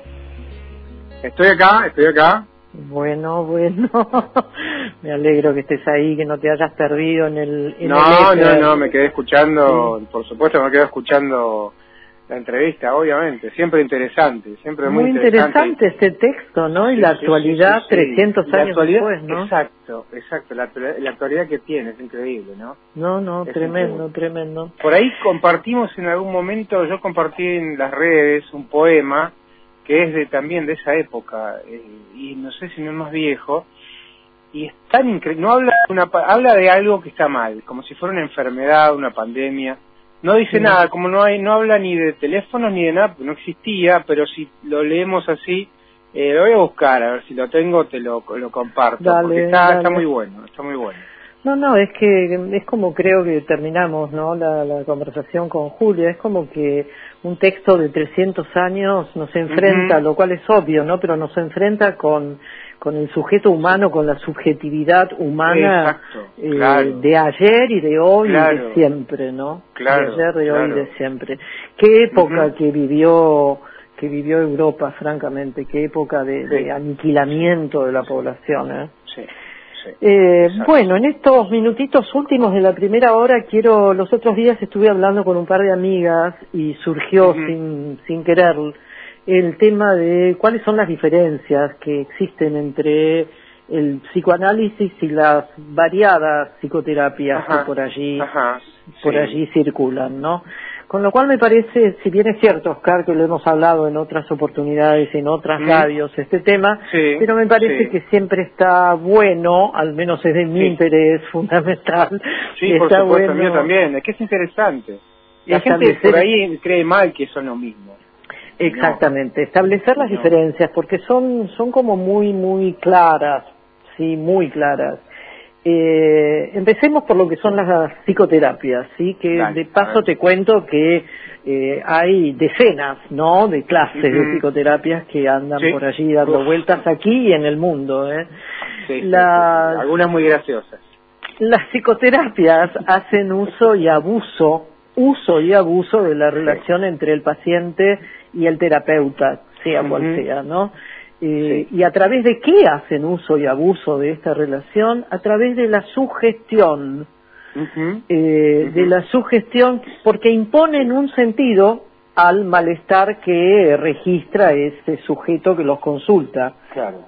Estoy acá, estoy acá. Bueno, bueno. *laughs* me alegro que estés ahí, que no te hayas perdido en el. En no, el no, no, me quedé escuchando, por supuesto me quedé escuchando la entrevista, obviamente, siempre interesante, siempre muy, Muy interesante este texto, ¿no? Y Sí, la actualidad, sí, sí, sí. 300 La años actualidad- después, ¿no? Exacto, exacto, la, actualidad- la actualidad que tiene es increíble, ¿no? No, no, Es tremendo, tremendo. Por ahí compartimos en algún momento, yo compartí en las redes un poema que es de también de esa época, eh, y no sé si no es más viejo, y es tan increíble, no habla de, una, habla de algo que está mal, como si fuera una enfermedad, una pandemia, no dice Sí. nada, como no hay, no habla ni de teléfonos ni de nada, no existía, pero si lo leemos así, eh, lo voy a buscar, a ver si lo tengo, te lo, lo comparto, Dale, porque está, dale. está muy bueno, está muy bueno. No, no, es que es como creo que terminamos, ¿no? La, la conversación con Julia, es como que un texto de 300 años nos enfrenta, lo cual es obvio, ¿no? Pero nos enfrenta con con el sujeto humano, con la subjetividad humana Exacto, eh, claro. de ayer y de hoy y de siempre, ¿no? Claro, de ayer, de hoy y de siempre. Qué época que vivió que vivió Europa, francamente, qué época de, aniquilamiento de la población, ¿eh? Sí, sí. Eh, bueno, en estos minutitos últimos de la primera hora quiero, los otros días estuve hablando con un par de amigas y surgió sin, sin querer el tema de cuáles son las diferencias que existen entre el psicoanálisis y las variadas psicoterapias Ajá, que por allí, ajá, por sí. allí circulan, ¿no? Con lo cual me parece, si bien es cierto, Oscar, que lo hemos hablado en otras oportunidades, en otras Mm. radios, este tema, Sí, pero me parece que siempre está bueno, al menos es de mi interés *laughs* fundamental, Sí, por supuesto, bueno mío también. Es que es interesante. La gente por ahí cree mal que son lo mismo. Exactamente, establecer las No. diferencias porque son son como muy muy claras, sí, muy claras. Eh, empecemos por lo que son las psicoterapias, sí, que Dale, de paso te cuento que eh, hay decenas, ¿no? De clases de psicoterapias que andan Sí. por allí dando Uf. vueltas aquí y en el mundo, ¿eh? Sí, sí, Las- sí, sí. Algunas muy graciosas. Las psicoterapias hacen uso y abuso, uso y abuso de la relación entre el paciente y el terapeuta, sea cual sea, ¿no? Eh, ¿Y a través de qué hacen uso y abuso de esta relación? A través de la sugestión, eh, de la sugestión, porque imponen un sentido al malestar que registra ese sujeto que los consulta. Claro.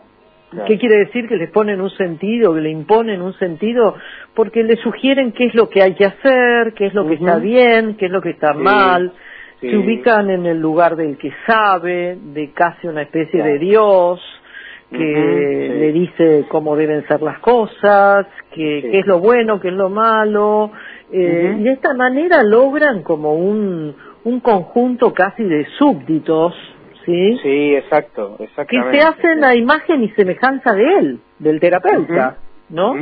claro. ¿Qué quiere decir? Que les ponen un sentido, que le imponen un sentido, porque le sugieren qué es lo que hay que hacer, qué es lo que está bien, qué es lo que está Sí, mal, sí. se ubican en el lugar del que sabe, de casi una especie Claro. de Dios, que sí. le dice cómo deben ser las cosas, que, Sí. qué es lo bueno, qué es lo malo, eh, y de esta manera logran como un, un conjunto casi de súbditos, ¿sí? Sí, exacto, que exactamente. se hacen a imagen y semejanza de él, del terapeuta, ¿no?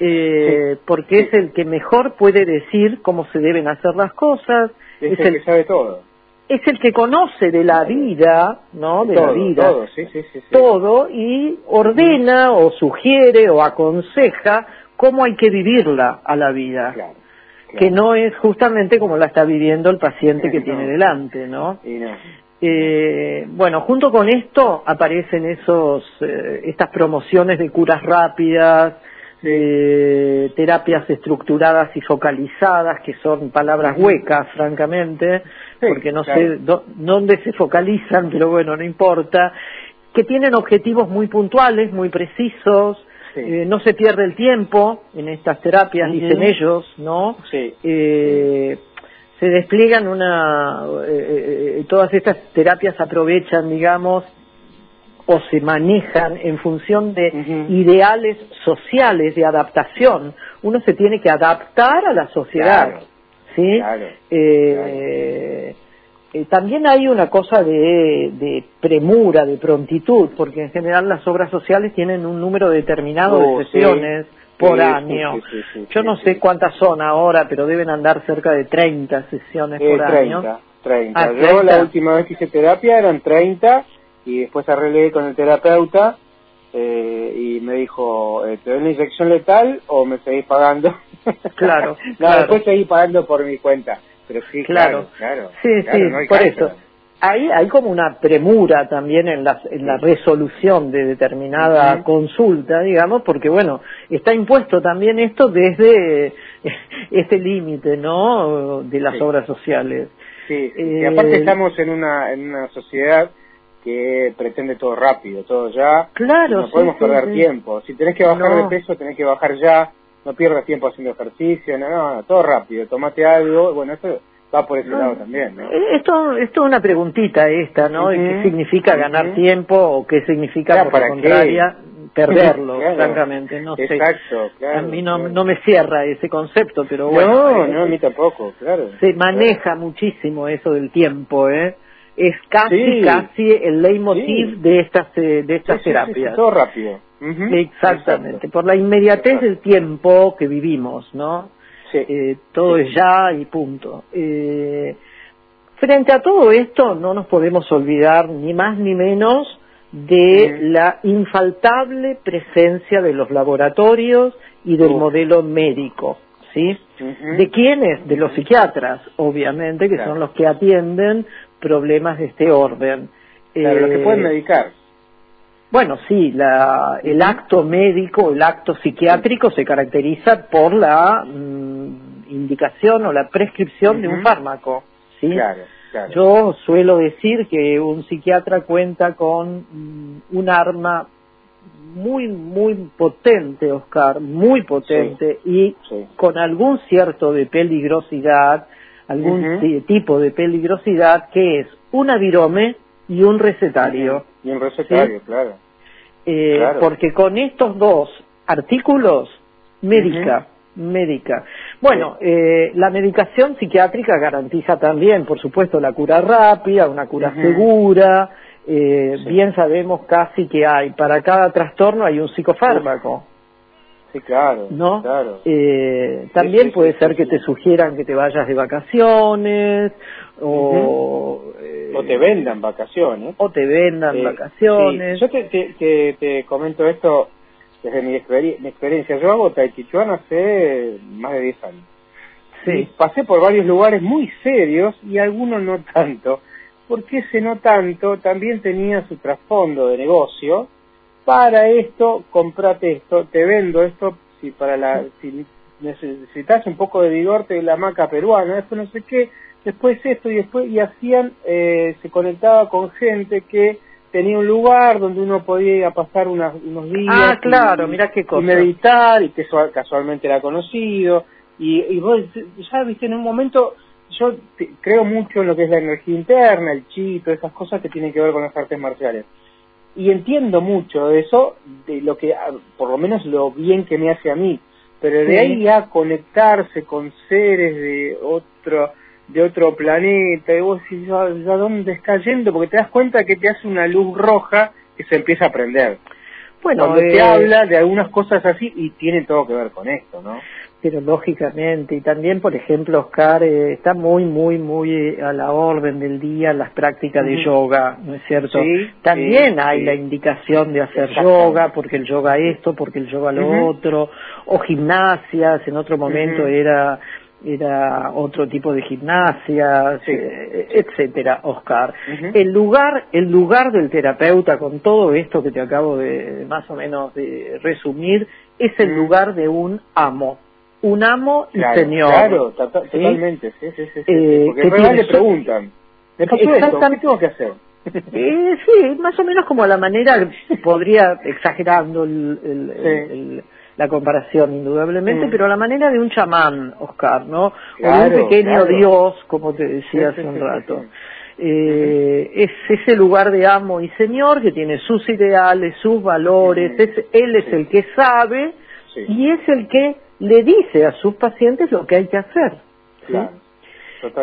Eh, porque es el que mejor puede decir cómo se deben hacer las cosas, Es, es el, el, que sabe todo. es el que conoce de la vida, ¿no? De todo, la vida, todo, sí, sí, sí. sí. todo y ordena o sugiere o aconseja cómo hay que vivirla a la vida, Claro, claro. que no es justamente como la está viviendo el paciente que No. tiene delante, ¿no? Y no. Eh, bueno, junto con esto aparecen esos, eh, estas promociones de curas rápidas, de terapias estructuradas y focalizadas, que son palabras huecas, francamente, Sí, porque no claro. sé dó- dónde se focalizan, pero bueno, no importa, que tienen objetivos muy puntuales, muy precisos, Sí. eh, no se pierde el tiempo en estas terapias, dicen ellos, ¿no? Sí. eh, se despliegan una eh, eh, todas estas terapias aprovechan digamos o se manejan en función de ideales sociales de adaptación uno se tiene que adaptar a la sociedad Claro, sí claro, Eh, eh, también hay una cosa de, de premura, de prontitud, porque en general las obras sociales tienen un número determinado Oh, de sí. sesiones por Sí, año. sí, Yo no sé cuántas son ahora, pero deben andar cerca de 30 sesiones Eh, por 30, año. 30. Ah, Yo 30. la última vez que hice terapia eran 30 y después arreglé con el terapeuta eh, y me dijo, eh, ¿te doy una inyección letal o me seguís pagando? *laughs* Claro, *laughs* no, claro. después seguí pagando por mi cuenta. Pero sí, claro, Claro. claro. Sí, claro, sí, no por eso. hay, hay como una premura también en la, en la resolución de determinada consulta, digamos, porque bueno, está impuesto también esto desde *laughs* este límite, ¿no?, de las Sí. obras sociales. Sí, sí. Eh, y aparte estamos en una, en una sociedad que pretende todo rápido, todo ya. Claro, No sí, podemos sí, perder sí. tiempo. Si tenés que bajar No. de peso, tenés que bajar ya. No pierdas tiempo haciendo ejercicio, no, no, todo rápido. Tomate algo. Bueno, eso va por ese No. lado también, ¿no? Eh, Esto, esto es una preguntita esta, ¿no? ¿Y ¿Qué significa ganar tiempo o qué significa, Claro, por ¿para qué? contraria, perderlo, *laughs* Claro. francamente? No sé. Exacto, claro. A mí no, claro. no me cierra ese concepto, pero bueno. no, no, a mí tampoco, claro. se maneja muchísimo eso del tiempo, ¿eh? Es casi, Sí. casi el leitmotiv Sí. de estas, eh, de estas sí, terapias. todo rápido. Exactamente, Exacto. por la inmediatez Exacto. del tiempo que vivimos, ¿no? Eh, todo es ya y punto. Eh, frente a todo esto, no nos podemos olvidar ni más ni menos de la infaltable presencia de los laboratorios y del modelo médico, ¿sí? ¿De quiénes? De los psiquiatras, obviamente, que Claro. son los que atienden problemas de este orden. Claro, los que Eh, pueden medicar. bueno, sí, la, el acto médico, el acto psiquiátrico se caracteriza por la mm, indicación o la prescripción de un fármaco. ¿sí? Claro, claro. Yo suelo decir que un psiquiatra cuenta con mm, un arma muy, muy potente, Oscar, muy potente y Sí. con algún cierto de peligrosidad, algún tipo de peligrosidad que es un avirome y un recetario. Y un recetario, claro. Eh, Claro. porque con estos dos artículos médica, médica. Bueno, eh, la medicación psiquiátrica garantiza también, por supuesto, la cura rápida, una cura segura. eh, Sí. Bien sabemos casi que hay para cada trastorno hay un psicofármaco, Sí, claro. ¿no? Claro. Eh, también sí, puede sí, ser que te sugieran que te vayas de vacaciones o eh, O te vendan vacaciones. o te vendan Eh, vacaciones. Yo te, te, te, te comento esto desde mi, mi experiencia. Yo hago Tai Chi Chuan hace más de 10 años. Sí. Y pasé por varios lugares muy serios y algunos no tanto. Porque ese no tanto también tenía su trasfondo de negocio. Para esto, comprate esto, te vendo esto, si para la, si necesitas un poco de vigor, te la maca peruana, después no sé qué, después esto y después, y hacían, eh, se conectaba con gente que tenía un lugar donde uno podía ir a pasar unas- unos días. Ah, y- claro, mirá qué cosa. Y meditar, y que eso casualmente era conocido, y, y vos ya viste en un momento yo te- creo mucho en lo que es la energía interna el chi todas esas cosas que tienen que ver con las artes marciales y entiendo mucho de eso de lo que ah, por lo menos lo bien que me hace a mí pero de Sí. ahí a conectarse con seres de otro de otro planeta y vos decís ya, ya dónde está yendo porque te das cuenta que te hace una luz roja que se empieza a prender. Bueno, cuando eh, te habla de algunas cosas así y tiene todo que ver con esto no pero lógicamente, y también, por ejemplo, Oscar, eh, está muy, muy, muy eh, a la orden del día las prácticas de yoga, ¿no es cierto? Sí, también sí, hay sí. la indicación de hacer yoga, porque el yoga esto, porque el yoga lo otro, o gimnasias, en otro momento era era otro tipo de gimnasias, Sí. eh, etcétera, Oscar. El lugar, el lugar del terapeuta con todo esto que te acabo de más o menos de resumir es el lugar de un amo, un amo y Claro, señor. Claro, totalmente, sí, sí, Eh, porque en realidad le preguntan, ¿me pasó esto? ¿Qué Exactamente. tengo que hacer? *laughs* Eh, sí, más o menos como la manera, podría, exagerando el- el- el- Sí. el- la comparación indudablemente, Mm. pero la manera de un chamán, Oscar, ¿no? o de un pequeño claro. Dios, como te decía hace un rato. Eh, es ese lugar de amo y señor que tiene sus ideales, sus valores, es- él es el que sabe y es el que le dice a sus pacientes lo que hay que hacer. claro.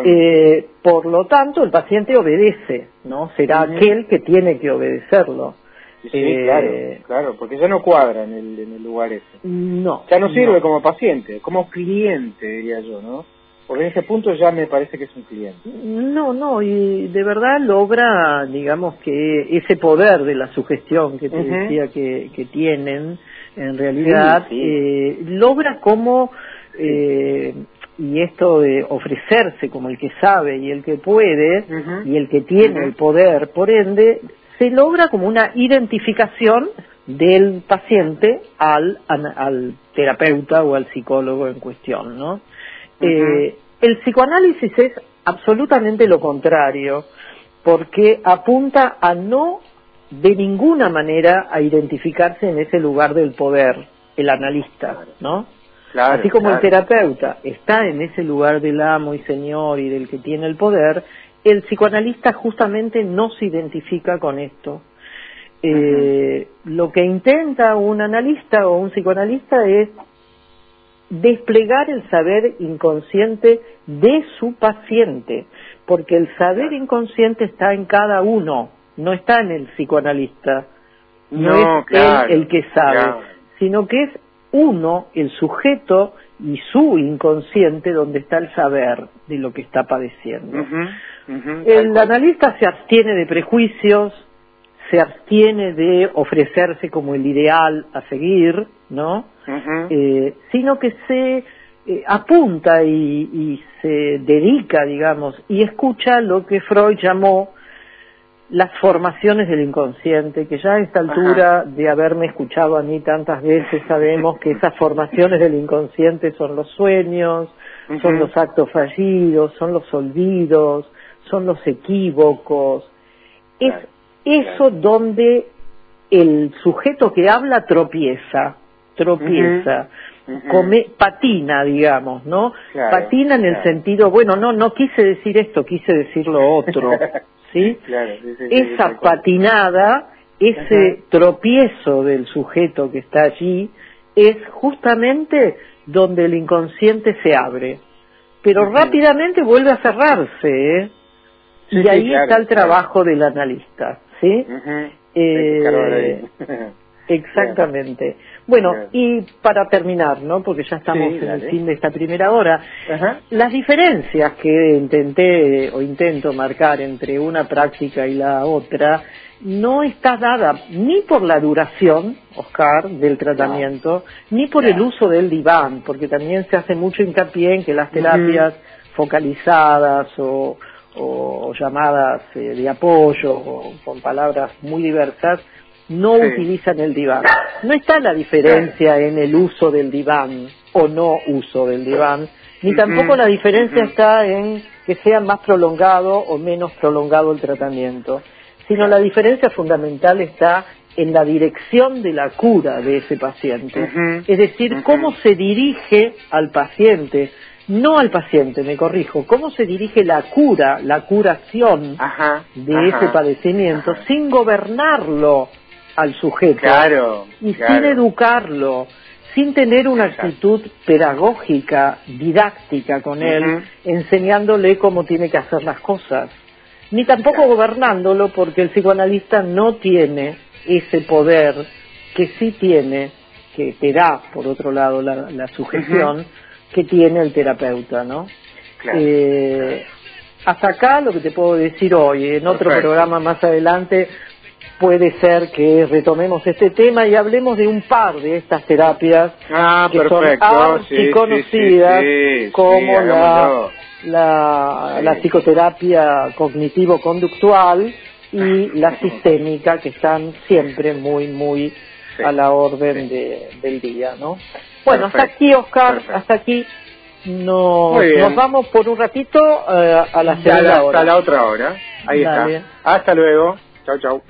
Eh, por lo tanto, el paciente obedece, ¿no? Será aquel que tiene que obedecerlo. Sí, sí, eh, claro, claro, porque ya no cuadra en el, en el lugar ese. No. Ya no sirve como paciente, como cliente, diría yo, ¿no? Porque en ese punto ya me parece que es un cliente. No, no, y de verdad logra, digamos, que ese poder de la sugestión que te decía que, que tienen, en realidad, Sí, sí. eh, logra como eh, y esto de ofrecerse como el que sabe y el que puede y el que tiene el poder, por ende, se logra como una identificación del paciente al, al terapeuta o al psicólogo en cuestión, ¿no? Eh, el psicoanálisis es absolutamente lo contrario, porque apunta a no de ninguna manera a identificarse en ese lugar del poder, el analista, ¿no? Claro, Así como el terapeuta está en ese lugar del amo y señor y del que tiene el poder, el psicoanalista justamente no se identifica con esto. Eh, Lo que intenta un analista o un psicoanalista es desplegar el saber inconsciente de su paciente, porque el saber inconsciente está en cada uno, no está en el psicoanalista, no, No, es claro, él el que sabe, claro. sino que es uno, el sujeto y su inconsciente donde está el saber de lo que está padeciendo. El analista se abstiene de prejuicios, se abstiene de ofrecerse como el ideal a seguir, ¿no? Eh, sino que se eh, apunta y, y se dedica, digamos, y escucha lo que Freud llamó las formaciones del inconsciente, que ya a esta altura de haberme escuchado a mí tantas veces sabemos que esas formaciones del inconsciente son los sueños, son los actos fallidos, son los olvidos, son los equívocos. Es eso donde el sujeto que habla tropieza, tropieza, come, patina, digamos, ¿no? Claro, patina en el sentido, bueno, no, no quise decir esto, quise decir lo otro, *laughs* ¿sí? Claro, sí, sí, sí, Esa patinada, ese tropiezo del sujeto que está allí, es justamente donde el inconsciente se abre. Pero rápidamente vuelve a cerrarse, ¿eh? Y ahí claro, está el claro. trabajo del analista, ¿sí? Eh, *laughs* Exactamente. Bueno, Bien. y para terminar, ¿no? Porque ya estamos Sí, en el fin de esta primera hora, las diferencias que intenté o intento marcar entre una práctica y la otra no está dada ni por la duración, Oscar, del tratamiento, ni por el uso del diván, porque también se hace mucho hincapié en que las terapias focalizadas o, o llamadas eh, de apoyo o con palabras muy diversas no Sí. utilizan el diván. No está la diferencia en el uso del diván o no uso del diván, ni tampoco la diferencia está en que sea más prolongado o menos prolongado el tratamiento, sino la diferencia fundamental está en la dirección de la cura de ese paciente. Es decir, cómo se dirige al paciente, no al paciente, me corrijo, cómo se dirige la cura, la curación de ajá, ese padecimiento sin gobernarlo al sujeto Claro, y claro. sin educarlo, sin tener una actitud pedagógica, didáctica con él, enseñándole cómo tiene que hacer las cosas, ni tampoco gobernándolo porque el psicoanalista no tiene ese poder que sí tiene, que te da, por otro lado, la, la sujeción que tiene el terapeuta, ¿no? Eh, Hasta acá lo que te puedo decir hoy. En otro Perfecto. programa más adelante puede ser que retomemos este tema y hablemos de un par de estas terapias Ah, que perfecto. son sí, conocidas sí, sí, como la, la, la psicoterapia cognitivo-conductual y la sistémica que están siempre muy, muy a la orden de- del día, ¿no? Bueno, hasta aquí, Oscar, perfecto. hasta aquí nos, nos vamos por un ratito eh, a la segunda hora. hasta la otra hora. Ahí Dale. está. Hasta luego. Chau, chau.